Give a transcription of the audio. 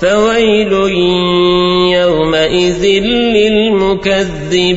فويل يومئذ للمكذبين.